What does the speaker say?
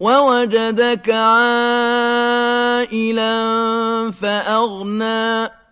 وَوَجَدَكَ عَائِلًا فَأَغْنَىٰ.